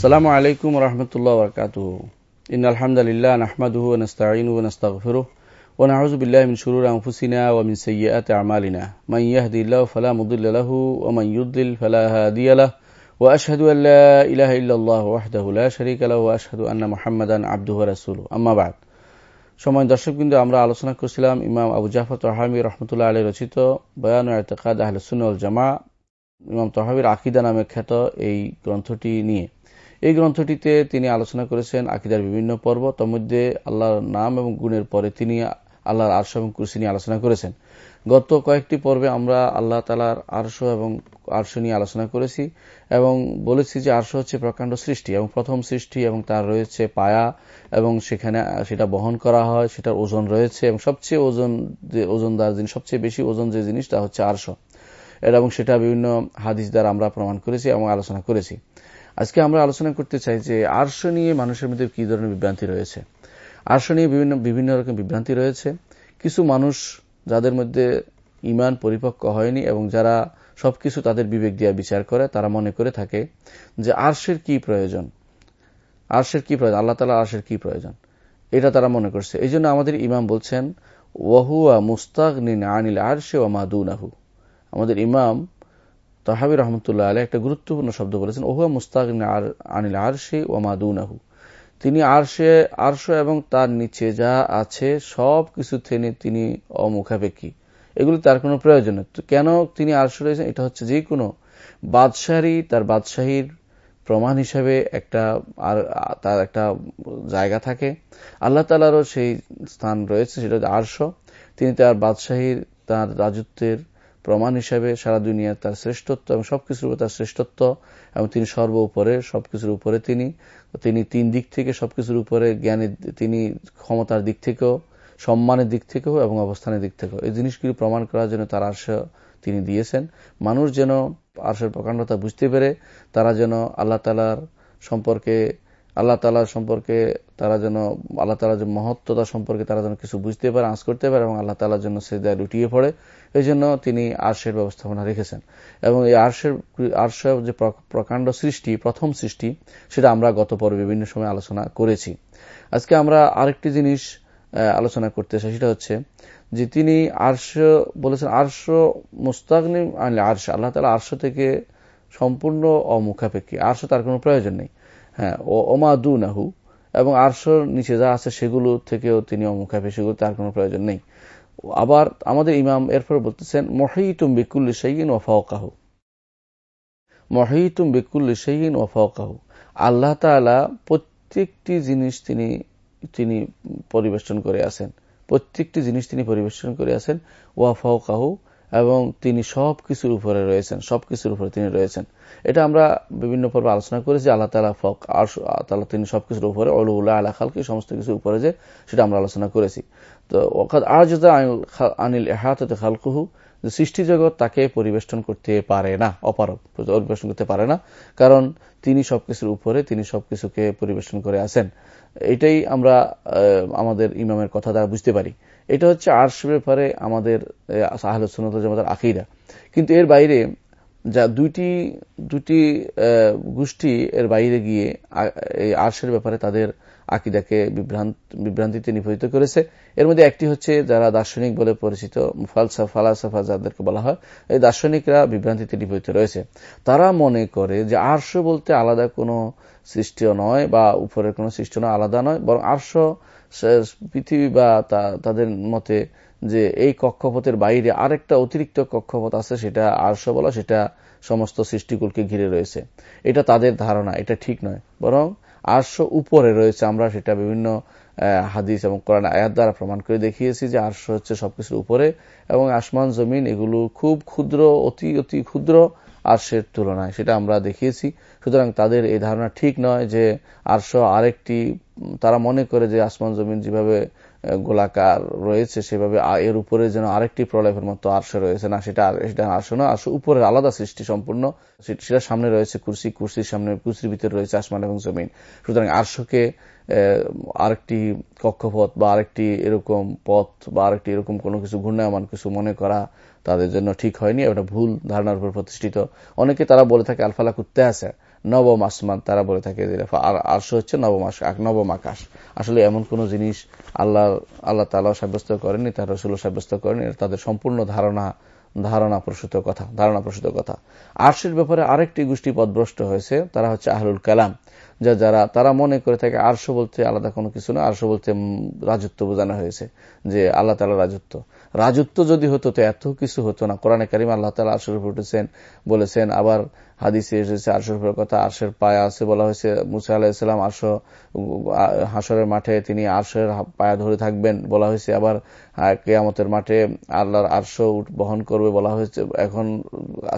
السلام عليكم ورحمة الله وبركاته. إن الحمد لله نحمده ونستعينه ونستغفره ونعوذ بالله من شرور أنفسنا ومن سيئات أعمالنا. من يهدي الله فلا مضل له ومن يضل فلا هادي له. وأشهد أن لا إله إلا الله وحده لا شريك له وأشهد أن محمدا عبده ورسوله. أما بعد সময় দর্শক কিন্তু আমরা আলোচনা করছিলাম ইমাম আবু জাফর তহামি রহমতুল্লাহ আলী রচিত বয়ান এতেকাদ আহলসুল জামা ইমাম তহাবির আকিদা নামে খ্যাত এই গ্রন্থটি নিয়ে। এই গ্রন্থটিতে তিনি আলোচনা করেছেন আকিদার বিভিন্ন পর্ব তার মধ্যে আল্লাহর নাম এবং গুণের পরে তিনি আল্লাহর আরশ এবং কুরসি নিয়ে আলোচনা করেছেন। গত কয়েকটি পর্বে আমরা আল্লাহ তালার আরশ এবং আরশ নিয়ে আলোচনা করেছি এবং বলেছি যে আরশ হচ্ছে প্রকাণ্ড সৃষ্টি এবং প্রথম সৃষ্টি এবং তার রয়েছে পায়া এবং সেখানে সেটা বহন করা হয়, সেটার ওজন রয়েছে এবং সবচেয়ে ওজন যে ওজনদার জিনিস, সবচেয়ে বেশি ওজন যে জিনিসটা হচ্ছে আরশ। এবং সেটা বিভিন্ন হাদিস দ্বারা আমরা প্রমাণ করেছি এবং আলোচনা করেছি। আজকে আমরা আলোচনা করতে চাই যে আর্শ নিয়ে মানুষের মধ্যে কি ধরনের বিভ্রান্তি রয়েছে? আর্শ নিয়ে বিভিন্ন বিভিন্ন রকম বিভ্রান্তি রয়েছে। কিছু মানুষ যাদের মধ্যে ইমান পরিপক্ক হয়নি এবং যারা সবকিছু তাদের বিবেক দিয়ে বিচার করে, তারা মনে করে থাকে যে আর্শের কি প্রয়োজন? আর্শের কি প্রয়োজন? আল্লাহ তালা আর্শের কি প্রয়োজন? এটা তারা মনে করছে। এই জন্য আমাদের ইমাম বলছেন ওয়াহুয়া মুস্তাক নিন আনিল আরশে ও মাদুনাহু। আমাদের ইমাম তহাবি রহমতুল্লাহ আলী একটা গুরুত্বপূর্ণ শব্দ বলেছেন, ওহুয়া মুস্তাক আনিল আরশে ও মাদুনাহু তিনি আরশে, আরশ এবং তার নিচে যা আছে সব কিছু থেকে তিনি অমুখাপেক্ষী। এগুলি তার কোনো প্রয়োজন কেন তিনি আরশ রয়েছেন? এটা হচ্ছে যে কোনো বাদশাহী তার বাদশাহীর প্রমাণ হিসাবে একটা আর, তার একটা জায়গা থাকে। আল্লাহ তালারও সেই স্থান রয়েছে, সেটা হচ্ছে আরশ। তিনি তার বাদশাহীর, তার রাজত্বের প্রমাণ হিসাবে সারা দুনিয়ার তার শ্রেষ্ঠত্ব এবং সবকিছুর উপর তার শ্রেষ্ঠত্ব এবং তিনি সর্ব উপরে, সবকিছুর উপরে তিনি। তিনি তিন দিক থেকে সবকিছুর উপরে জ্ঞানের তিনি ক্ষমতার দিক থেকেও, সম্মানের দিক থেকেও এবং অবস্থানের দিক থেকেও। এই জিনিসগুলি প্রমাণ করার জন্য তার আর্শ তিনি দিয়েছেন। মানুষ যেন আর্শের প্রকাণ্ডতা বুঝতে পেরে, তারা যেন আল্লাহ তালার সম্পর্কে, আল্লাহ তালার সম্পর্কে তারা যেন, আল্লাহ তালার যে মহত্বতা সম্পর্কে তারা যেন কিছু বুঝতে পারে, আঁচ করতে পারে এবং আল্লাহ তালার জন্য সে দায় লুটিয়ে পড়ে, এই জন্য তিনি আর্শের ব্যবস্থাপনা রেখেছেন। এবং এই আর্শের আর্শ যে প্রকাণ্ড সৃষ্টি, প্রথম সৃষ্টি, সেটা আমরা গত পর্বে বিভিন্ন সময় আলোচনা করেছি। আজকে আমরা আরেকটি জিনিস আলোচনা করতে চাই, সেটা হচ্ছে যে তিনি আর্শ বলেছেন, আর্শ মুস্তাকনি আর্শ, আল্লাহ তালা আর্শ থেকে সম্পূর্ণ অমুখাপেক্ষী। আর্শ তার কোনো প্রয়োজন নেই। হ্যাঁ ও, ওমা দু নাহু এবং আরশোর নিচে যা আছে সেগুলো থেকেও তিনি অমুখাপে সেগুলো তার কোনো প্রয়োজন নেই। আবার আমাদের ইমাম এরপর বলতেছেন, মহিতুম বিকুল সেইন ও ফাওকাহু। মহিতুম বিকুল সেইন ও ফাওকাহু। আল্লাহ তালা প্রত্যেকটি জিনিস তিনি তিনি পরিবেশন করে আছেন। প্রত্যেকটি জিনিস তিনি পরিবেশন করে আছেন। ওয়া ফাওকাহু এবং তিনি সব কিছুর উপরে রয়েছেন সব কিছুর উপরে তিনি রয়েছেন। এটা আমরা বিভিন্ন পর্বে আলোচনা করেছি, আল্লাহ তালা ফক আর তালা তিনি সবকিছুর উপরে অলুল্লাহ আল্লাহ খালকি, সমস্ত কিছুর উপরে যে, সেটা আমরা আলোচনা করেছি। তো ওখাদ আজদা আনিল এহাতে খালকুহু, যে সৃষ্টি জগৎ তাকে পরিবেষ্টন করতে পারে না অপারক পরিবেশন করতে পারে না, কারণ তিনি সবকিছুর উপরে, তিনি সবকিছুকে পরিবেশন করে আছেন। এটাই আমরা আমাদের ইমামের কথা দ্বারা বুঝতে পারি। এটা হচ্ছে আর্শ ব্যাপারে আমাদের আহলসনত জামাতের আকিরা কিন্তু এর বাইরে যা দুইটি দুটি গোষ্ঠী এর বাইরে গিয়ে এই আর্শের ব্যাপারে তাদের আকিদাকে বিভ্রান্তিতে নিপতিত করেছে। এর মধ্যে একটি হচ্ছে যারা দার্শনিক বলে পরিচিত ফালসা ফালাসাফা যাদেরকে বলা হয়, এই দার্শনিকরা বিভ্রান্তিতে নিপতিত রয়েছে। তারা মনে করে যে আর্শ বলতে আলাদা কোনো সৃষ্টিও নয় বা উপরের কোনো সৃষ্টি নয়, আলাদা নয়, বরং আর্শ পৃথিবী বা তাদের মতে যে এই কক্ষপথের বাইরে আরেকটা অতিরিক্ত কক্ষপথ আছে, সেটা আর্শ বলা সেটা সমস্ত সৃষ্টিকুলকে ঘিরে রয়েছে। এটা তাদের ধারণা, এটা ঠিক নয়। বরং আর্শ উপরে রয়েছে, আমরা সেটা বিভিন্ন হাদিস এবং কোরআন আয়াত দ্বারা প্রমাণ করে দেখিয়েছি যে আর্শ হচ্ছে সবকিছুর উপরে এবং আসমান, জমিন, এগুলো খুব ক্ষুদ্র, অতি অতি ক্ষুদ্র আর্শের তুলনায়। সেটা আমরা দেখিয়েছি। সুতরাং তাদের এই ধারণা ঠিক নয় যে আর্শ আরেকটি, তারা মনে করে যে আসমান জমিন যেভাবে গোলাকার রয়েছে, সেভাবে এর উপরে যেন আরেকটি প্রলেপের মতো আর্শ রয়েছে। না, সেটা সেটা আর্শ না আর্শ উপরের আলাদা সৃষ্টি সম্পূর্ণ। সেটা সামনে রয়েছে কুর্সি, কুর্সির সামনে, কুর্সির ভিতরে রয়েছে আসমান এবং জমিন। সুতরাং আর্শকে আরেকটি কক্ষপথ বা আরেকটি এরকম পথ বা আরেকটি এরকম কোনো কিছু ঘূর্ণায়মান কিছু মনে করা তাদের জন্য ঠিক হয়নি, এটা ভুল ধারণার উপর প্রতিষ্ঠিত। অনেকে তারা বলে থাকে আলফালা কুত্তে আছে নবম আসমান, তারা বলে থাকে আরশ হচ্ছে নবম নবম আকাশ। আসলে এমন কোন জিনিস আল্লাহ আল্লাহ তালা সাব্যস্ত করেনি তার রসুল সাব্যস্ত করেনি তাদের সম্পূর্ণ ধারণা ধারণা প্রসূত কথা, ধারণা প্রসূত কথা। আরশের ব্যাপারে আরেকটি গোষ্ঠী পদভ্রষ্ট হয়েছে, তারা হচ্ছে আহলুল কালাম, যা যারা, তারা মনে করে থাকে আরশ বলতে আলাদা কোনো কিছু না, আরশ বলতে রাজত্ব বোঝানো হয়েছে, যে আল্লাহ তালা রাজত্ব। রাজত্ব যদি হতো, তো এত কিছু হতো না। কোরআনে কারিম আল্লাহ তালা আরশের উপর উঠেছেন, বলেছেন, আবার হাদিসে এসেছে, আরশের উপর কথা, আরশের পায়া আছে বলা হয়েছে, মুসা আলাহিসাম আরশ হাসরের মাঠে তিনি আরশের পায়া ধরে থাকবেন বলা হয়েছে। আবার কেয়ামতের মাঠে আল্লাহর আরশ বহন করবে বলা হয়েছে। এখন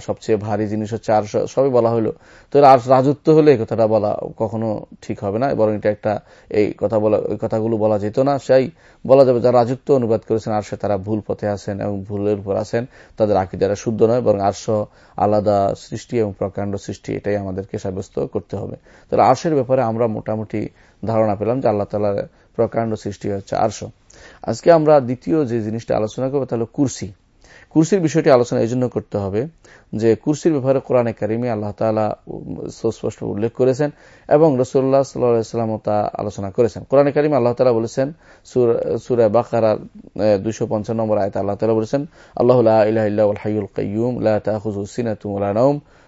সবচেয়ে ভারী জিনিস হচ্ছে আরশ, সবই বলা হলো তো রাজত্ব হলে এই কথাটা বলা কখনো ঠিক হবে না, বরং এটা একটা, এই কথা বলা ওই কথাগুলো বলা যেত না। সেই বলা যাবে, যারা রাজত্ব অনুবাদ করেছেন আরশে, তারা ভুল পথে আছেন এবং ভুলের উপর আছেন। তাদের আকিদারা শুদ্ধ নয়, বরং আরশ আলাদা সৃষ্টি এবং প্রকাণ্ড সৃষ্টি, এটাই আমাদেরকে সাব্যস্ত করতে হবে। তাহলে আরশের ব্যাপারে আমরা মোটামুটি ধারণা পেলাম যে আল্লাহ তালার প্রকাণ্ড সৃষ্টি হচ্ছে আরশ। আজকে আমরা দ্বিতীয় যে জিনিসটা আলোচনা করব তাহলে কুরসি। কুরসির বিষয়টি আলোচনা এই জন্য করতে হবে যে কুরসির ব্যাপারে কোরআনে কারিমি আল্লাহ তালা সুস্পষ্ট উল্লেখ করেছেন এবং রসুল্লাহ সাল্লাম তা আলোচনা করেছেন। কোরআনে কারিমি আল্লাহ তালা বলেছেন, সুরা বাকার দুইশো পঞ্চান্ন নম্বর আয়তা আল্লাহ তালা বলেছেন, আল্লাহ হাইউল কাইয়ুম লাহুম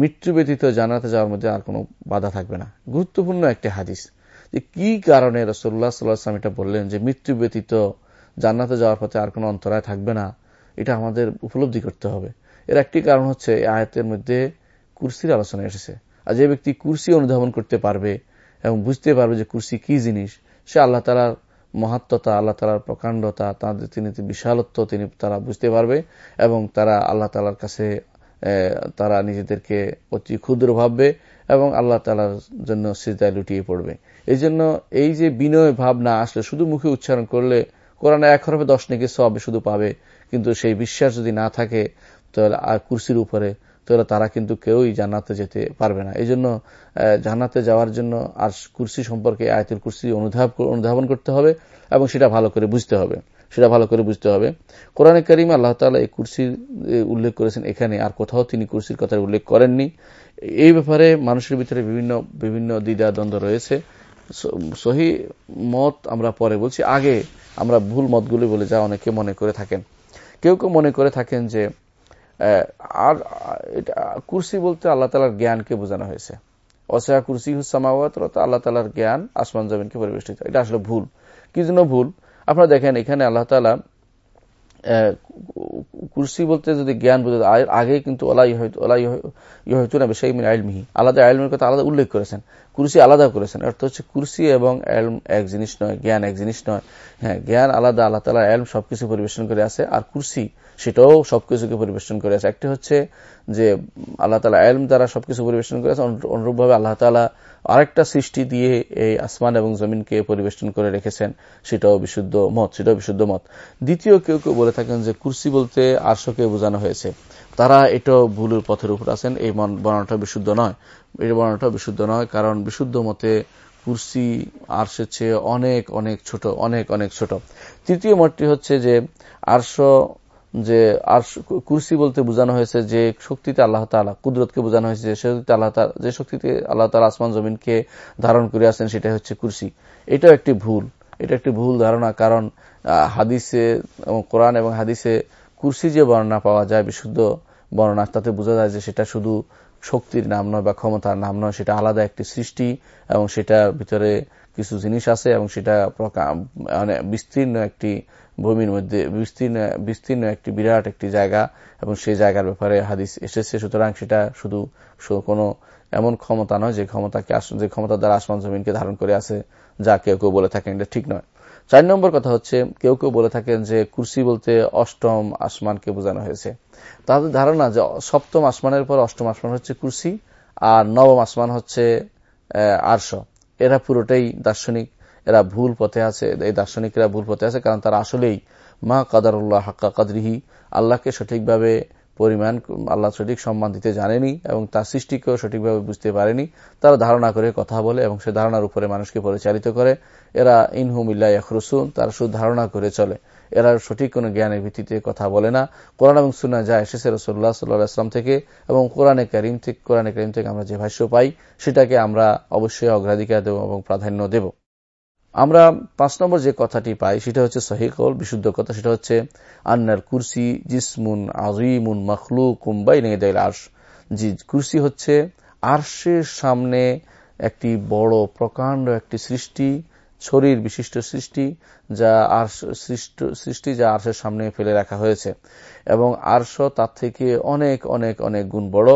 মৃত্যু ব্যতীত জানাতে যাওয়ার মধ্যে আর কোনো বাধা থাকবে না। গুরুত্বপূর্ণ একটি হাদিস যে কি কারণে রসুল্লাহ সাল্লাহাম এটা বললেন যে মৃত্যু ব্যতীত জান্নাতে যাওয়ার পথে আর কোনো অন্তরায় থাকবে না, এটা আমাদের উপলব্ধি করতে হবে। এর একটি কারণ হচ্ছে এই আয়তের মধ্যে কুর্সির আলোচনা এসেছে। আর যে ব্যক্তি কুর্সি অনুধাবন করতে পারবে এবং বুঝতে পারবে যে কুর্সি কি জিনিস, সে আল্লাহ তালার মহাত্মতা, আল্লাহ তালার প্রকাণ্ডতা, তাদের তিনি বিশালত্ব তিনি তারা বুঝতে পারবে এবং তারা আল্লাহ তালার কাছে তারা নিজেদেরকে অতি ক্ষুদ্র ভাববে এবং আল্লাহ তালার জন্য সিজদায় লুটিয়ে পড়বে। এই জন্য এই যে বিনয় ভাব না আসলে শুধু মুখে উচ্চারণ করলে কোরআনে এক হরফে দশ নেকে সব শুধু পাবে, কিন্তু সেই বিশ্বাস যদি না থাকে, তাহলে আর কুর্সির উপরে, তাহলে তারা কিন্তু কেউই জান্নাতে যেতে পারবে না। এই জন্য জান্নাতে যাওয়ার জন্য আর কুর্সি সম্পর্কে আয়তের কুর্সি অনুধাবন করতে হবে এবং সেটা ভালো করে বুঝতে হবে। সেটা ভালো করে বুঝতে হবে। কোরআনে করিম আল্লাহ তালা এই কুর্সির উল্লেখ করেছেন এখানে, আর কোথাও তিনি কুর্সির কথা উল্লেখ করেননি। এই ব্যাপারে মানুষের ভিতরে বিভিন্ন বিভিন্ন দ্বিধা দ্বন্দ্ব রয়েছে সহি মত আমরা পরে বলছি। আগে আমরা ভুল মতগুলি বলে যা অনেকে মনে করে থাকেন। কেউ কেউ মনে করে থাকেন যে আর কুর্সি বলতে আল্লাহ তালার জ্ঞানকে বোঝানো হয়েছে। অসয়া কুর্সি হুসামাওয়াত আল্লাহ তালার জ্ঞান আসমান জমিনকে পরিবেষ্টিত। এটা আসলে ভুল। কি জন্য ভুল? আপনারা দেখেন, এখানে আল্লাহ তালা কুর্সি বলতে যদি জ্ঞান বোঝা আগে কিন্তু হয়তো না আইল আইলমিহি। আলাদা আইলমের কথা আলাদা উল্লেখ করেছেন। কুর্সি আলাদা করেছেন। অর্থ হচ্ছে কুর্সি এবং এলম এক জিনিস নয়, জ্ঞান এক জিনিস নয়। হ্যাঁ জ্ঞান আলাদা, আল্লাহ তালা এলম সবকিছু পরিবেশন করে আছে, আর কুরসি সেটাও সবকিছুকে পরিবেশন করে আছে। একটি হচ্ছে যে আল্লাহ তালা এলম দ্বারা সবকিছু পরিবেশন করে আছে অনুরূপভাবে আল্লাহ তালা আরেকটা সৃষ্টি দিয়ে এই আসমান এবং জমিনকে পরিবেশন করে রেখেছেন, সেটাও বিশুদ্ধ মত, সেটাও বিশুদ্ধ মত। দ্বিতীয় কেউ কেউ বলে থাকেন যে কুরসি বলতে আরশকে বোঝানো হয়েছে। তারা এটা ভুলের পথের উপর আছেন, এই বর্ণনাটা বিশুদ্ধ নয়। এই বর্ণনাটা বিশুদ্ধ নয়, কারণ বিশুদ্ধ মতে কুর্সি আরশের চেয়ে অনেক অনেক ছোট, অনেক অনেক ছোট। তৃতীয় মতটি হচ্ছে যে আরশ, যে আর কুরসি বলতে বোঝানো হয়েছে যে শক্তিতে আল্লাহ তালা কুদরতকে বোঝানো হয়েছে যে শক্তিতে আল্লাহ যে শক্তিতে আল্লাহ তালা আসমান, জমিনকে ধারণ করে আসেন সেটা হচ্ছে কুরসি। এটাও একটি ভুল, এটা একটি ভুল ধারণা, কারণ হাদিসে কোরআন এবং হাদিসে কুরসি যে বর্ণনা পাওয়া যায়, বিশুদ্ধ বর্ণনা, তাতে বোঝা যায় যে সেটা শুধু শক্তির নাম নয় বা ক্ষমতার নাম নয়, সেটা আলাদা একটি সৃষ্টি এবং সেটার ভিতরে কিছু জিনিস আছে এবং সেটা মানে বিস্তীর্ণ একটি ভূমির মধ্যে, বিস্তীর্ণ বিস্তীর্ণ একটি বিরাট একটি জায়গা এবং সেই জায়গার ব্যাপারে হাদিস এসেছে। সুতরাং সেটা শুধু কোনো এমন ক্ষমতা নয় যে ক্ষমতাকে যে ক্ষমতা দ্বারা আসমান জমিনকে ধারণ করে আছে, যা কেউ কেউ বলে থাকেন এটা ঠিক নয়। চার নম্বর কথা হচ্ছে, কেউ কেউ বলে থাকেন যে কুর্সি বলতে অষ্টম আসমানকে বোঝানো হয়েছে। তাদের ধারণা যে সপ্তম আসমানের পর অষ্টম আসমান হচ্ছে কুর্সি আর নবম আসমান হচ্ছে আরশ। এরা পুরোটাই দার্শনিক, এরা ভুল পথে আছে, এই দার্শনিকরা ভুল পথে আছে, কারণ তারা আসলেই মা কাদারুল্লাহ হাক্কা কাদরিহি, আল্লাহকে সঠিকভাবে পরিমাণ আল্লাহ সঠিক সম্মান দিতে জানেনি এবং তার সৃষ্টিকেও সঠিকভাবে বুঝতে পারেনি। তারা ধারণা করে কথা বলে এবং সে ধারণার উপরে মানুষকে পরিচালিত করে। এরা ইনহুমিল্লা ইয়াখরুসুন, তারা শুধু ধারণা করে চলে। এরা সঠিক কোনো জ্ঞানের ভিত্তিতে কথা বলে না। কোরআন এবং সুনা যা এসেছে রসোল্লা সাল্লাহাম থেকে এবং কোরআনে করিম থেকে, কোরআনে করিম থেকে আমরা যে ভাষ্য পাই, সেটাকে আমরা অবশ্যই অগ্রাধিকার দেব এবং প্রাধান্য দেব। আমরা পাঁচ নম্বর যে কথাটি পাই, সেটা হচ্ছে সহিকল বিশুদ্ধ কথা, সেটা হচ্ছে আন্নার কুরসি জিসমুন আজিমুন মখলু কুম্বাই নেদাইল আর্শ। জি, কুরসি হচ্ছে আর্শের সামনে একটি বড়, প্রকাণ্ড একটি সৃষ্টি শরীর বিশিষ্ট সৃষ্টি, যা আর সৃষ্টি যা আর্শের সামনে ফেলে রাখা হয়েছে। এবং আর্শ তার থেকে অনেক অনেক অনেক গুণ বড়।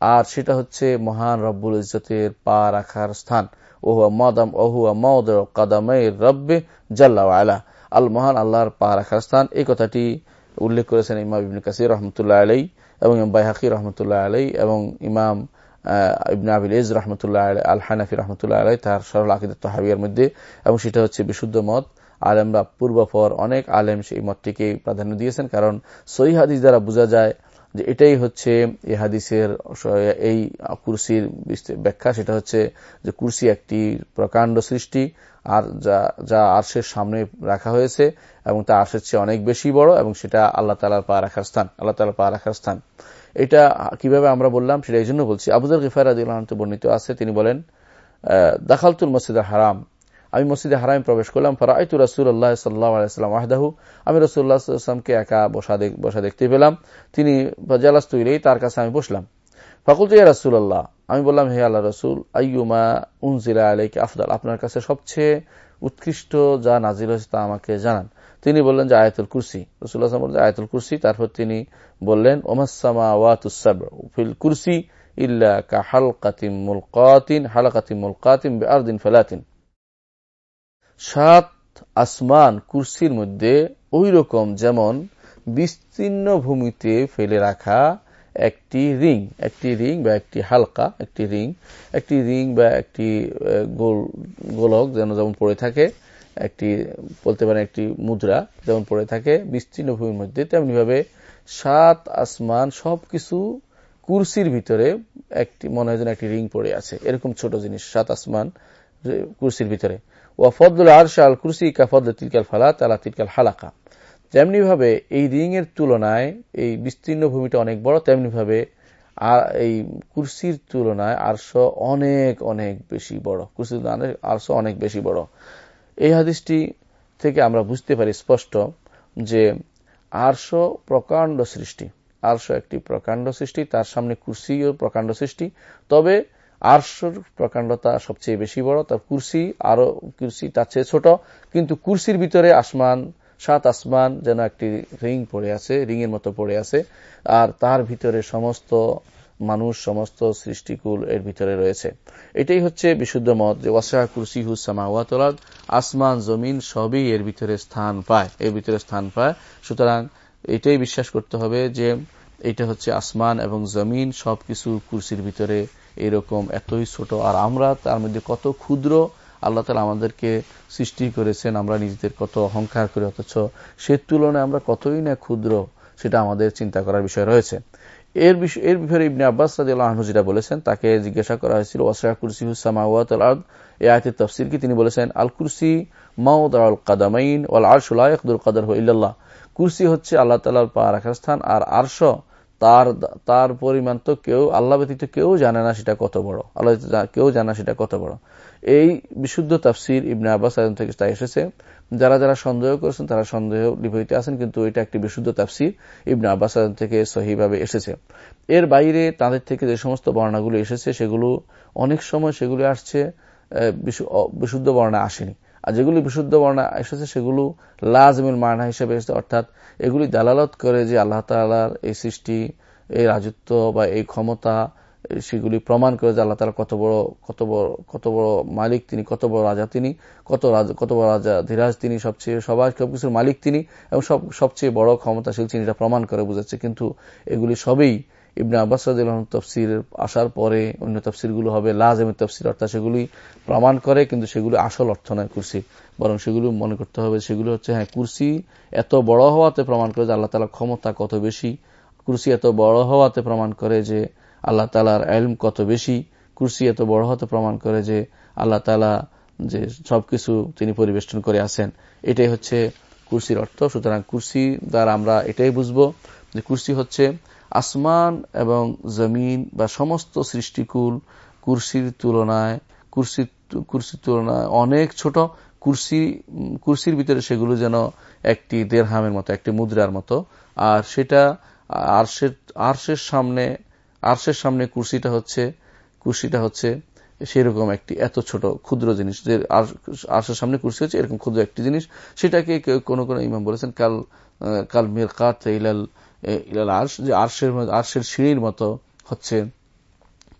আর সেটা হচ্ছে মহান রব্বুল ইজতের পা রাখার স্থান। ওহুয়া মাদাম, ওহুয়া মদ কাদামাই রব্বে জাল্লা আলা আল মহান আল্লাহর পা রাখার স্থান এই কথাটি উল্লেখ করেছেন ইমাম ইবিন কাসির রহমতুল্লাহ আলাই এবং বাইহাকি রহমতুল্লাহ আলাই এবং ইমাম ইবনা আবিল ইজ রহমতুল্লাহ আল হানাফি রহমতুল্লাহ আলাই তার সরল আকিদ হাবিয়ার মধ্যে। এবং সেটা হচ্ছে বিশুদ্ধ মত। আলেমরা পূর্বপর অনেক আলেম সেই মতটিকে প্রাধান্য দিয়েছেন, কারণ সহি হাদিস দ্বারা বোঝা যায় যে এটাই হচ্ছে এই হাদিসের, এই কুরসির ব্যাখ্যা, সেটা হচ্ছে যে কুরসি একটি প্রকাণ্ড সৃষ্টি, আর যা যা আর্শের সামনে রাখা হয়েছে, এবং তা আর্শের চেয়ে অনেক বেশি বড়, এবং সেটা আল্লাহ তালার পা রাখার স্থান, আল্লাহ তালার পা রাখার স্থান। এটা কীভাবে আমরা বললাম সেটা এই জন্য বলছি আবুজার গিফার আদিল বর্ণিত আছে, তিনি বলেন দাখালতুল মসজিদ হারাম আমি মসজিদে হারামে প্রবেশ করলাম ফরাইতু রসুল্লাহ সাল্লাহ আলাইসাল্লাম আহদাহু আমি রসুল্লাহামকে একা বসা বসা দেখতে পেলাম। তিনি জালাস্তু ইলেই তার কাছে আমি বসলাম। ফাকুল ইয়া রসুল্লাহ আমি বললাম, হে আল্লাহ রসুল, আইয়ুমা উনজিলা আলাইকে আফদাল? আপনার কাছে সবচেয়ে উৎকৃষ্ট যা নাজিল হয়েছে তা আমাকে জানান। তিনি বললেন যে, আয়াতুল কুরসি। রসুল্লাহ বললেন আয়াতুল কুরসি। তারপর তিনি বললেন ওমাসামা ওয়াতুসাব ফিল কুরসি ইল্লা কা হালকাতিম মুলকাতিন হালাকাতিম মুলকাতিম আরদিন ফেলাতিন। সাত আসমান কুরসির মধ্যে ওই রকম যেমন বিস্তীর্ণ ভূমিতে ফেলে রাখা একটি রিং একটি রিং বা একটি হালকা, একটি রিং একটি রিং বা একটি গোল, গোলক যেন যেমন পড়ে থাকে, একটি বলতে পারেন একটি মুদ্রা যেমন পড়ে থাকে বিস্তীর্ণ ভূমির মধ্যে, তেমনিভাবে সাত আসমান সবকিছু কুরসির ভিতরে একটি মনে হয় যেন একটি রিং পড়ে আছে। এরকম ছোট জিনিস, সাত আসমান কুরসির ভিতরে। ওয়াফদুল আরশা আল কুরসি কাফদুল তিলকাল ফালা তালা তিলকাল হালাকা। তেমনি ভাবে এই রিং এর তুলনায়, এই বিস্তীর্ণ ভূমিটা অনেক বড় তেমনি ভাবে এই কুরসির তুলনায় আরশ অনেক অনেক বেশি বড়। কুরসির আরশ অনেক বেশি বড়। এই হাদিসটি থেকে আমরা বুঝতে পারি স্পষ্ট যে আরশ প্রকাণ্ড সৃষ্টি। আরশ একটি প্রকাণ্ড সৃষ্টি, তার সামনে কুরসিও প্রকাণ্ড সৃষ্টি। তবে আরশোর প্রকাণ্ডতা সবচেয়ে বেশি বড়, তার কুরসি আরও কুরসি তার চেয়ে ছোট, কিন্তু কুরসির ভিতরে আসমান, সাত আসমান যেন একটি রিং পড়ে আছে রিং এর মতো পড়ে আছে, আর তার ভিতরে সমস্ত মানুষ, সমস্ত সৃষ্টিকুল এর ভিতরে রয়েছে। এটাই হচ্ছে বিশুদ্ধ মত যে, ওয়াসা কুরসি হুসামাওয়াতলাদ আসমান, জমিন সবই এর ভিতরে স্থান পায়, এর ভিতরে স্থান পায়। সুতরাং এটাই বিশ্বাস করতে হবে যে, এটা হচ্ছে আসমান এবং জমিন সবকিছু কুরসির ভিতরে এরকম এতই ছোট। আর আমরা তার মধ্যে কত ক্ষুদ্র, আল্লাহ তালা আমাদেরকে সৃষ্টি করেছেন, আমরা নিজেদের কত অহংকার করে, অথচ সে তুলনায় আমরা কতই না ক্ষুদ্র, সেটা আমাদের চিন্তা করার বিষয় রয়েছে। এর বিষয় এর বিষয়ে ইবনে আব্বাস রাদিয়াল্লাহু আনহু যেটা বলেছেন, তাকে জিজ্ঞাসা করা হয়েছিল ওয়াসা কুরসি হুসামাওয়াত আল তাফসীর কি? তিনি বলেছেন, আল কুরসি মাউদ আল কাদামাইন ওয়াল আরশু লা ইয়াকদুর কাদার ইল্লাল্লাহ। কুরসি হচ্ছে আল্লাহ তাআলার পা রাখার স্থান, আর আরশ তার তার পরিমাণ তো কেউ, আল্লাহ ব্যতীত কেউ জানে না সেটা কত বড়। আল্লাহ কেউ জানা সেটা কত বড়। এই বিশুদ্ধ তাফসির ইবনে আব্বাস থেকে তা এসেছে। যারা যারা সন্দেহ করেছেন, তারা সন্দেহ লিপিতে আছেন, কিন্তু এটা একটি বিশুদ্ধ তাফসির ইবনে আব্বাস থেকে সহিভাবে এসেছে। এর বাইরে তাদের থেকে যে সমস্ত বর্ণাগুলো এসেছে, সেগুলো অনেক সময় সেগুলি আসছে বিশুদ্ধ বর্ণা আসেনি। আর যেগুলি বিশুদ্ধ বর্ণা এসেছে, সেগুলো লাজমিল মানা হিসেবে এসেছে। অর্থাৎ এগুলি দালালত করে যে আল্লাহ তালার এই সৃষ্টি, এই রাজত্ব বা এই ক্ষমতা, সেগুলি প্রমাণ করে যে আল্লাহ তালা কত বড় কত বড় কত বড় মালিক তিনি, কত বড় রাজা তিনি, কত কত বড় রাজা ধীরাজ তিনি, সবচেয়ে সবাই সবকিছুর মালিক তিনি, এবং সব, সবচেয়ে বড় ক্ষমতাশীল তিনি, এটা প্রমাণ করে বুঝাচ্ছে। কিন্তু এগুলি সবই ইবনে আব্বাস তফসির আসার পরে অন্য তফসিরগুলো হবে লাজেমের তফসির, অর্থাৎ সেগুলি প্রমাণ করে, কিন্তু সেগুলি আসল অর্থ নয় কুরসি। বরং সেগুলো মনে করতে হবে সেগুলো হচ্ছে হ্যাঁ কুরসি এত বড় হওয়াতে প্রমাণ করে যে আল্লাহ তালা ক্ষমতা কত বেশি। কুরসি এত বড় হওয়াতে প্রমাণ করে যে আল্লাহ তালার এলম কত বেশি। কুরসি এত বড় হতে প্রমাণ করে যে আল্লাহ তালা যে সবকিছু তিনি পরিবেষ্টন করে আসেন এটাই হচ্ছে কুরসির অর্থ। সুতরাং কুরসি দ্বারা আমরা এটাই বুঝব যে কুরসি হচ্ছে আসমান এবং জমিন বা সমস্ত সৃষ্টিকুল কুরসির তুলনায় কুরসির কুরসির তুলনায় অনেক ছোট, কুরসি কুরসির ভিতরে সেগুলো যেন একটি দেড়হামের মতো, একটি মুদ্রার মতো। আর সেটা, আরশের আরশের সামনে আরশের সামনে কুরসিটা হচ্ছে কুরসিটা হচ্ছে সেরকম একটি, এত ছোট, ক্ষুদ্র জিনিস। যে আরশের সামনে কুরসি হচ্ছে এরকম ক্ষুদ্র একটি জিনিস। সেটাকে কোন কোন ইমাম বলেছেন, কাল কাল মির কাত ইলাল আরশের আরশের সিঁড়ির মতো হচ্ছে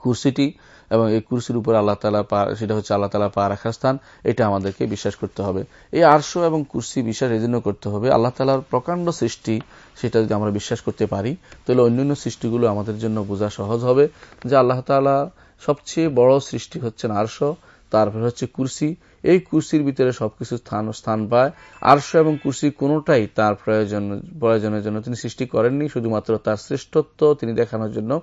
কুরসিটি এবং এই কুরসির উপর আল্লাহ তালা পা, সেটা হচ্ছে আল্লাহ তালা পা রাখার স্থান, এটা আমাদেরকে বিশ্বাস করতে হবে। এই আরশ এবং কুরসি বিশ্বাস এই জন্য করতে হবে, আল্লাহ তালার প্রকাণ্ড সৃষ্টি সেটা যদি আমরা বিশ্বাস করতে পারি, তাহলে অন্যান্য সৃষ্টিগুলো আমাদের জন্য বোঝা সহজ হবে। যে আল্লাহ তালা সবচেয়ে বড় সৃষ্টি হচ্ছেন আরশ তারপর হচ্ছে কুরসি। এই কুরসির ভিতরে সবকিছু স্থান স্থান পায়। আরশ এবং কুরসি কোনোটাই তার প্রয়োজন, প্রয়োজনের জন্য তিনি সৃষ্টি করেননি, শুধুমাত্র তার শ্রেষ্ঠত্ব তিনি দেখানোর জন্য।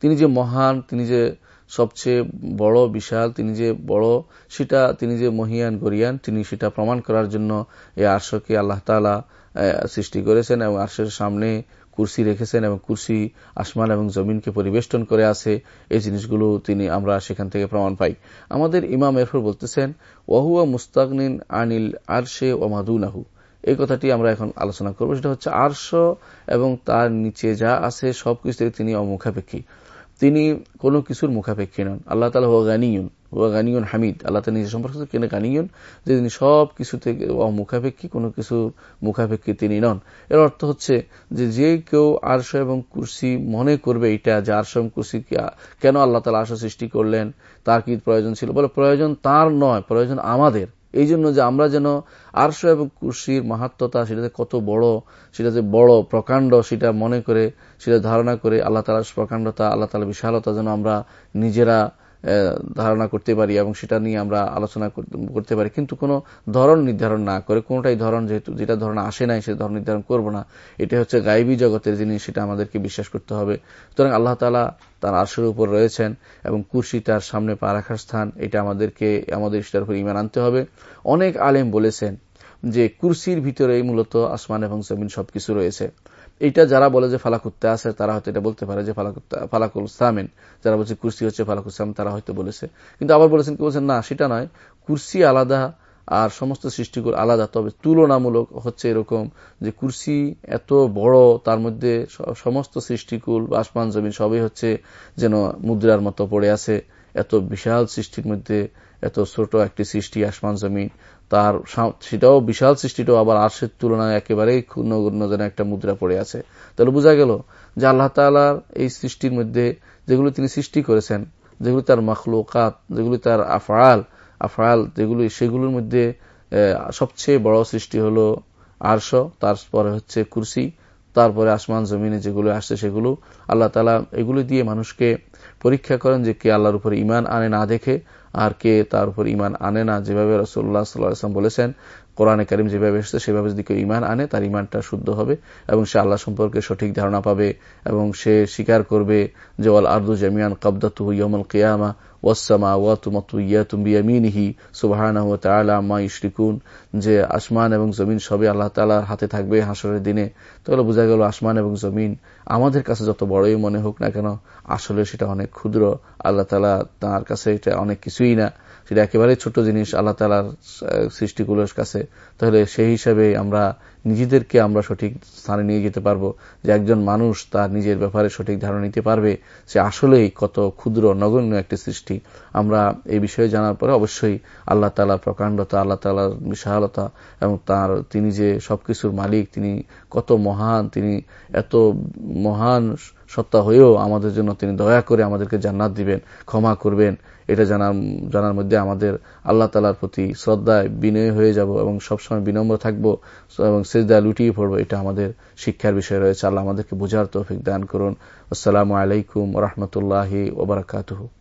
তিনি যে মহান, তিনি যে সবচেয়ে বড় বিশাল, তিনি যে বড়, সেটা তিনি যে মহিয়ান, গরিয়ান, তিনি সেটা প্রমাণ করার জন্য এই আর্শকে আল্লাহ তালা সৃষ্টি করেছেন এবং আর্শের সামনে কুরসি রেখেছেন এবং কুরসি আসমান এবং জমিনকে পরিবেষ্টন করে আছে, এই জিনিসগুলো তিনি আমরা সেখান থেকে প্রমাণ পাই। আমাদের ইমাম এরফর বলতেছেন ওহুয়া মুস্তাকনিন আনিল আরশে ও মাদুনাহু। এই কথাটি আমরা এখন আলোচনা করব, সেটা হচ্ছে আরশ এবং তার নিচে যা আছে সবকিছু তিনি অমুখাপেক্ষী। তিনি কোনো কিছুর মুখাপেক্ষী নন। আল্লাহ তালা হুয়া গানিয়ন হুয়া হামিদ। আল্লাহ তালা নিজের সম্পর্কে কেন গানিয়ন? যে তিনি সব কিছু থেকে মুখাপেক্ষী, কোনো কিছু মুখাপেক্ষী তিনি নন। এর অর্থ হচ্ছে যে যে কেউ আরশ এবং কুর্সি মনে করবে এটা, যে আরশ এবং কুর্সি কেন আল্লাহ তালা আরশ সৃষ্টি করলেন, তার কি প্রয়োজন ছিল? বলে প্রয়োজন তার নয়, প্রয়োজন আমাদের। এই জন্য যে আমরা যেন আরশ এবং কুর্সির মাহাত্মতা, সেটা যে কত বড়, সেটা যে বড় প্রকাণ্ড, সেটা মনে করে, সেটা ধারণা করে আল্লাহ তালার প্রকাণ্ডতা, আল্লাহ তালা বিশালতা যেন আমরা নিজেরা ধারণা করতে পারি এবং সেটা নিয়ে আমরা আলোচনা করতে পারি। কিন্তু কোনো ধরন নির্ধারণ না করে, কোনোটাই ধরন যেহেতু, যেটা ধরন আসে নাই, সে ধরন নির্ধারণ করব না। এটা হচ্ছে গাইবী জগতের জিনিস, সেটা আমাদেরকে বিশ্বাস করতে হবে। সুতরাং আল্লাহ তালা তার আর্শের উপর রয়েছেন এবং কুর্সি তার সামনে পা রাখার স্থান, এটা আমাদেরকে, আমাদের সেটার উপর ইমান আনতে হবে। অনেক আলেম বলেছেন যে কুরসির ভিতরে মূলত আসমান এবং জমিন সবকিছু রয়েছে। এইটা যারা বলে যে ফালাকুত্তে আছে, তারা হয়তো এটা বলতে পারে যে ফালাকুল সামেন। যারা বলছে কুর্সি হচ্ছে ফালাকুল সাম তারা হয়তো বলেছে। কিন্তু আবার বলেছেন কি? বলছেন, না, সেটা নয়। কুর্সি আলাদা আর সমস্ত সৃষ্টিগুলো আলাদা। তবে তুলনামূলক হচ্ছে এরকম যে কুর্সি এত বড়, তার মধ্যে সমস্ত সৃষ্টিকুল আসমান জমিন সবই হচ্ছে যেন মুদ্রার মতো পড়ে আছে। এত বিশাল সৃষ্টির মধ্যে, এত ছোট একটি সৃষ্টি আসমান জমিন, তার সেটাও বিশাল সৃষ্টিটাও আবার আর্শের তুলনায় একেবারেই নগণ্য যেন একটা মুদ্রা পড়ে আছে। তাহলে বোঝা গেল যে আল্লাহ তালার এই সৃষ্টির মধ্যে যেগুলো তিনি সৃষ্টি করেছেন, যেগুলি তার মখলুকাত, যেগুলি তার আফরাল আফরাল যেগুলি, সেগুলোর মধ্যে সবচেয়ে বড় সৃষ্টি হলো আরশ, তারপরে হচ্ছে কুরসি, তারপরে আসমান জমিনে যেগুলো আসছে সেগুলো আল্লাহ তালা এগুলো দিয়ে মানুষকে পরীক্ষা করেন যে কে আল্লাহর উপর ইমান আনে না দেখে আর কে তার উপর ইমান আনে না। যেভাবে রসুল্লাহ সাল্লাম বলেছেন কোরআনে করিম যেভাবে এসেছে, সেভাবে যদি কেউ ইমান আনে, তার ইমানটা শুদ্ধ হবে এবং সে আল্লাহ সম্পর্কে সঠিক ধারণা পাবে এবং সে স্বীকার করবে যে, ওয়াল আর্দু জামিয়ান কাবদাতু ইয়মল কেয়ামা ওয়াসামা ওয়াতুমাতুয়াতুম বিয়ামিনিহি সুবহানাহু ওয়া তাআলা আম্মা ইশরিকুন। যে আসমান এবং জমিন সবই আল্লাহ তাআলার হাতে থাকবে হাসরের দিনে। তাহলে বোঝা গেল আসমান এবং জমিন আমাদের কাছে যত বড়ই মনে হোক না কেন আসলে সেটা অনেক ক্ষুদ্র। আল্লাহ তালা তার কাছে এটা অনেক কিছুই না। সেটা একেবারে ছোট জিনিস আল্লাহ তালার সৃষ্টিগুলোর কাছে তাহলে সেই হিসাবে আমরা নিজেদেরকে আমরা সঠিক স্থানে নিয়ে যেতে পারব, যে একজন মানুষ তার নিজের ব্যাপারে সঠিক ধারণা নিতে পারবে, সে আসলেই কত ক্ষুদ্র, নগণ্য একটি সৃষ্টি। আমরা এই বিষয়ে জানার পরে অবশ্যই আল্লাহ তালার প্রকাণ্ডতা, আল্লাহ তালার বিশালতা এবং তার, তিনি যে সবকিছুর মালিক, তিনি কত মহান, তিনি এত মহান সত্তা হয়েও আমাদের জন্য তিনি দয়া করে আমাদেরকে জান্নাত দিবেন, ক্ষমা করবেন। এটা জানার জানার মধ্যে আমাদের আল্লাহ তালার প্রতি শ্রদ্ধায় বিনয় হয়ে যাব এবং সবসময় বিনম্র থাকব এবং সেজদা লুটিয়ে পড়ব, এটা আমাদের শিক্ষার বিষয় রয়েছে। আল্লাহ আমাদেরকে বোঝার তৌফিক দান করুন। আসসালামু আলাইকুম রহমতুল্লাহি ওবরাকাতহ